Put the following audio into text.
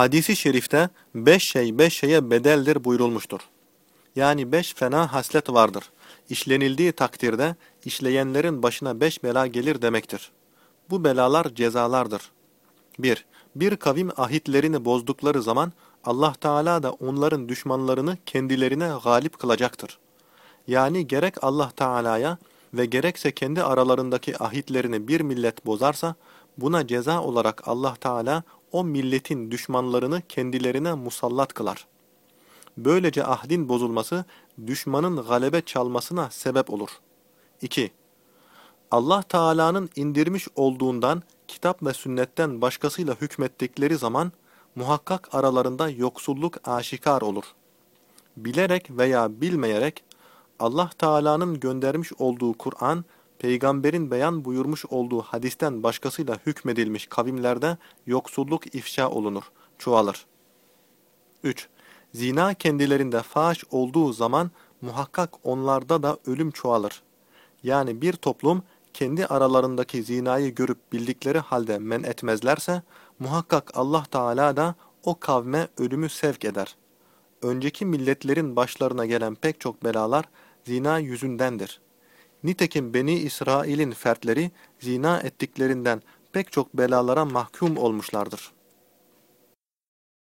Hadisi şerifte beş şey beş şeye bedeldir buyurulmuştur. Yani beş fena haslet vardır. İşlenildiği takdirde işleyenlerin başına beş bela gelir demektir. Bu belalar cezalardır. 1. Bir kavim ahitlerini bozdukları zaman Allah Teala da onların düşmanlarını kendilerine galip kılacaktır. Yani gerek Allah Teala'ya ve gerekse kendi aralarındaki ahitlerini bir millet bozarsa buna ceza olarak Allah Teala o milletin düşmanlarını kendilerine musallat kılar. Böylece ahdin bozulması düşmanın galebe çalmasına sebep olur. 2. Allah Teala'nın indirmiş olduğundan kitap ve sünnetten başkasıyla hükmettikleri zaman muhakkak aralarında yoksulluk aşikar olur. Bilerek veya bilmeyerek Allah Teala'nın göndermiş olduğu Kur'an, peygamberin beyan buyurmuş olduğu hadisten başkasıyla hükmedilmiş kavimlerde yoksulluk ifşa olunur, çoğalır. 3. Zina kendilerinde faş olduğu zaman muhakkak onlarda da ölüm çoğalır. Yani bir toplum kendi aralarındaki zinayı görüp bildikleri halde men etmezlerse muhakkak Allah Teala da o kavme ölümü sevk eder. Önceki milletlerin başlarına gelen pek çok belalar zina yüzündendir. Nitekim Beni İsrail'in fertleri zina ettiklerinden pek çok belalara mahkum olmuşlardır.